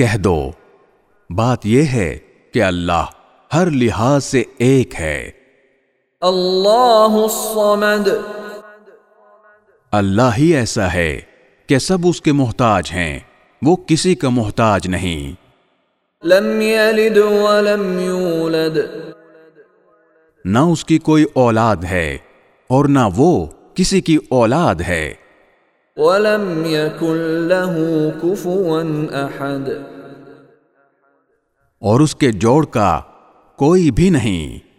کہہ دو۔ بات یہ ہے کہ اللہ ہر لحاظ سے ایک ہے۔ اللہ الصمد۔ اللہ ہی ایسا ہے کہ سب اس کے محتاج ہیں وہ کسی کا محتاج نہیں۔ لم يلد ولم يولد نہ اس کی کوئی اولاد ہے اور نہ وہ کسی کی اولاد ہے۔ ولم يكن له كفوا احد اور اس کے جوڑ کا کوئی بھی نہیں۔